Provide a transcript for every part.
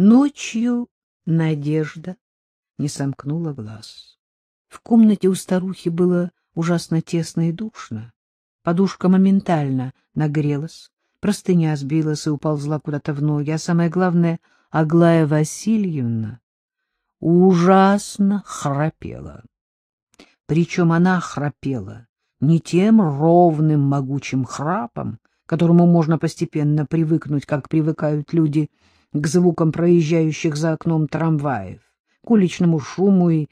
Ночью Надежда не сомкнула глаз. В комнате у старухи было ужасно тесно и душно. Подушка моментально нагрелась, простыня сбилась и уползла куда-то в ноги, а самое главное, Аглая Васильевна ужасно храпела. Причем она храпела не тем ровным могучим храпом, к которому можно постепенно привыкнуть, как привыкают люди к звукам проезжающих за окном трамваев, к уличному шуму и,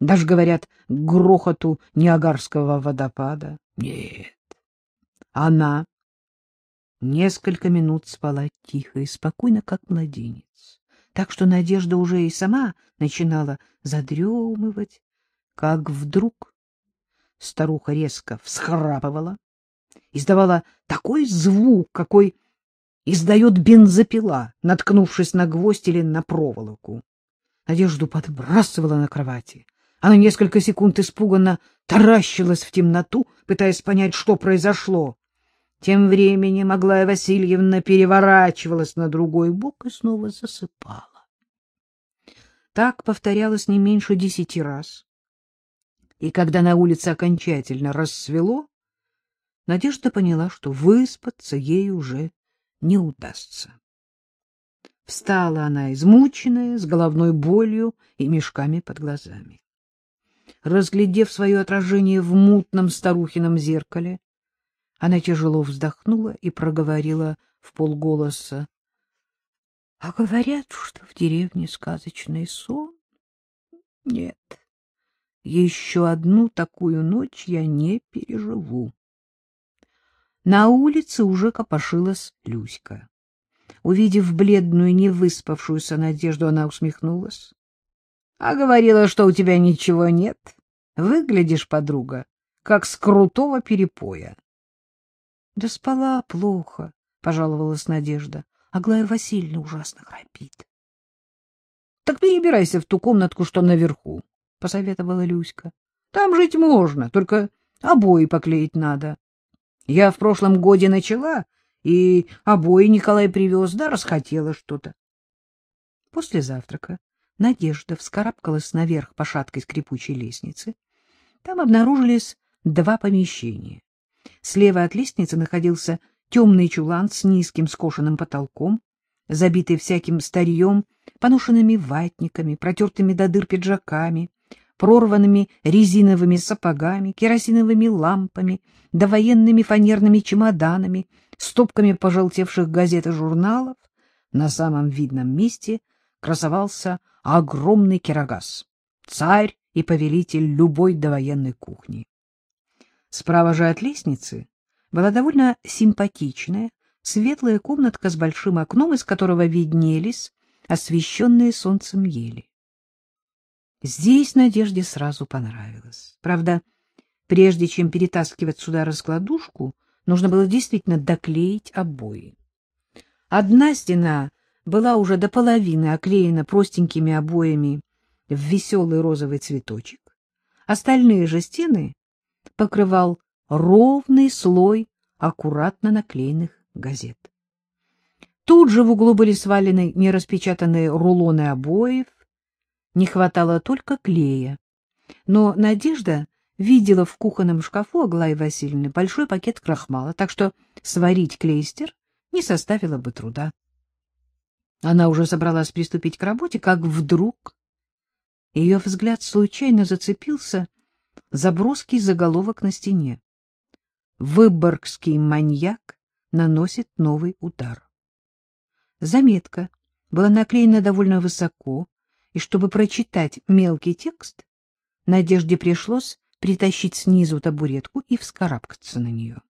даже, говорят, к грохоту Ниагарского водопада. Нет, она несколько минут спала тихо и спокойно, как младенец, так что Надежда уже и сама начинала задремывать, как вдруг старуха резко всхрапывала, издавала такой звук, какой издает бензопила, наткнувшись на гвоздь или на проволоку. Надежду подбрасывала на кровати. Она несколько секунд испуганно таращилась в темноту, пытаясь понять, что произошло. Тем временем Аглая Васильевна переворачивалась на другой бок и снова засыпала. Так повторялось не меньше десяти раз. И когда на улице окончательно рассвело, Надежда поняла, что выспаться ей уже не удастся. Встала она измученная, с головной болью и мешками под глазами. Разглядев свое отражение в мутном старухином зеркале, она тяжело вздохнула и проговорила в полголоса. — А говорят, что в деревне сказочный сон? Нет, еще одну такую ночь я не переживу. На улице уже копошилась Люська. Увидев бледную, невыспавшуюся Надежду, она усмехнулась. — А говорила, что у тебя ничего нет. Выглядишь, подруга, как с крутого перепоя. — Да спала плохо, — пожаловалась Надежда. Аглая Васильевна ужасно храпит. — Так перебирайся в ту комнатку, что наверху, — посоветовала Люська. — Там жить можно, только обои поклеить надо. Я в прошлом годе начала, и обои Николай привез, да расхотела что-то. После завтрака Надежда вскарабкалась наверх по шаткой скрипучей лестнице. Там обнаружились два помещения. Слева от лестницы находился темный чулан с низким скошенным потолком, забитый всяким старьем, поношенными ватниками, протертыми до дыр пиджаками, прорванными резиновыми сапогами, керосиновыми лампами, довоенными фанерными чемоданами, стопками пожелтевших газет и журналов, на самом видном месте красовался огромный кирогаз, царь и повелитель любой довоенной кухни. Справа же от лестницы была довольно симпатичная, светлая комнатка с большим окном, из которого виднелись освещенные солнцем ели. Здесь Надежде сразу понравилось. Правда, прежде чем перетаскивать сюда раскладушку, нужно было действительно доклеить обои. Одна стена была уже до половины оклеена простенькими обоями в веселый розовый цветочек. Остальные же стены покрывал ровный слой аккуратно наклеенных газет. Тут же в углу были свалены нераспечатанные рулоны обоев, не хватало только клея. Но Надежда видела в кухонном шкафу Аглаи Васильевны большой пакет крахмала, так что сварить клейстер не составило бы труда. Она уже собралась приступить к работе, как вдруг ее взгляд случайно зацепился за броский заголовок на стене. Выборгский маньяк наносит новый удар. Заметка была наклеена довольно высоко, и чтобы прочитать мелкий текст, Надежде пришлось притащить снизу табуретку и вскарабкаться на нее.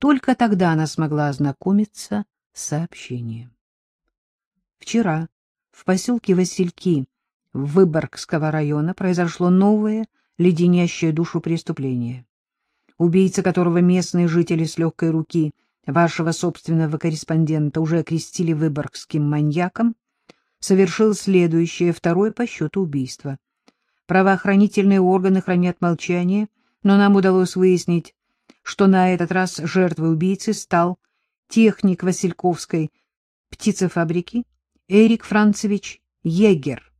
Только тогда она смогла ознакомиться с сообщением. Вчера в поселке Васильки Выборгского района произошло новое, леденящее душу преступление. Убийца, которого местные жители с легкой руки вашего собственного корреспондента уже окрестили выборгским маньяком, совершил следующее, второе по счету убийство. Правоохранительные органы хранят молчание, но нам удалось выяснить, что на этот раз жертвой убийцы стал техник Васильковской птицефабрики Эрик Францевич Егер,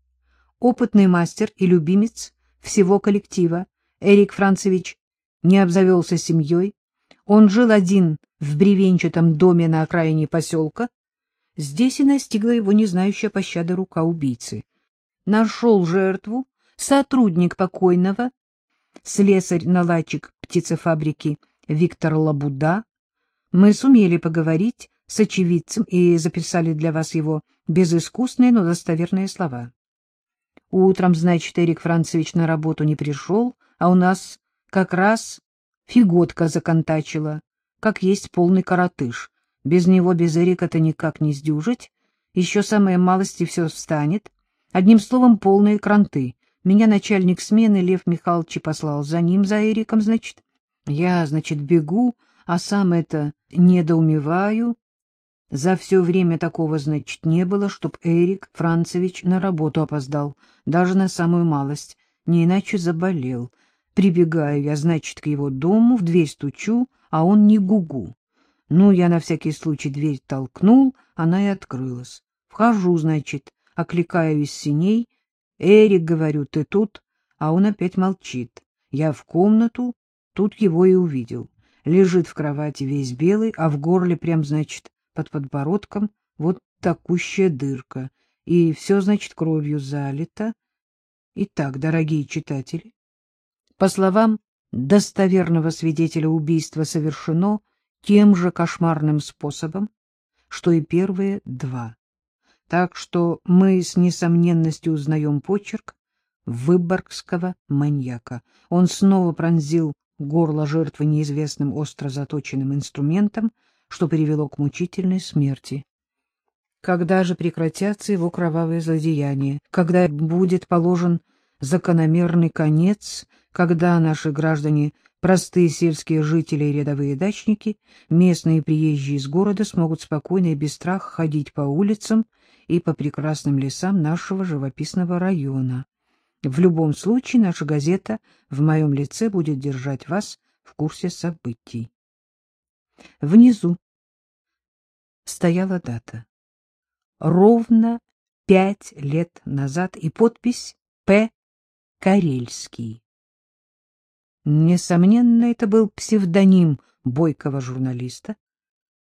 опытный мастер и любимец всего коллектива. Эрик Францевич не обзавелся семьей, он жил один в бревенчатом доме на окраине поселка. Здесь и настигла его не знающая пощады рука убийцы. Нашел жертву сотрудник покойного, слесарь-наладчик птицефабрики Виктор Лабуда. Мы сумели поговорить с очевидцем и записали для вас его безыскусные, но достоверные слова. Утром, значит, Эрик Францевич на работу не пришел, а у нас как раз фиготка законтачила, как есть полный коротыш. Без него, без Эрика-то никак не сдюжить. Еще самое малости все встанет. Одним словом, полные кранты. Меня начальник смены Лев Михайлович послал за ним, за Эриком, значит. Я, значит, бегу, а сам это недоумеваю. За все время такого, значит, не было, чтоб Эрик Францевич на работу опоздал, даже на самую малость, не иначе заболел. Прибегаю я, значит, к его дому, в дверь стучу, а он не гугу. Ну, я на всякий случай дверь толкнул, она и открылась. Вхожу, значит, окликаю из синей. «Эрик, — говорю, — ты тут?» А он опять молчит. Я в комнату, тут его и увидел. Лежит в кровати весь белый, а в горле прям, значит, под подбородком вот такущая дырка. И все, значит, кровью залито. Итак, дорогие читатели, по словам достоверного свидетеля убийства совершено тем же кошмарным способом, что и первые два. Так что мы с несомненностью узнаем почерк выборгского маньяка. Он снова пронзил горло жертвы неизвестным остро заточенным инструментом, что привело к мучительной смерти. Когда же прекратятся его кровавые злодеяния? Когда будет положен закономерный конец, когда наши граждане, простые сельские жители и рядовые дачники, местные приезжие из города смогут спокойно и без страха ходить по улицам и по прекрасным лесам нашего живописного района. В любом случае наша газета в моем лице будет держать вас в курсе событий. Внизу стояла дата. Ровно пять лет назад и подпись «П. Карельский». Несомненно, это был псевдоним бойкого журналиста,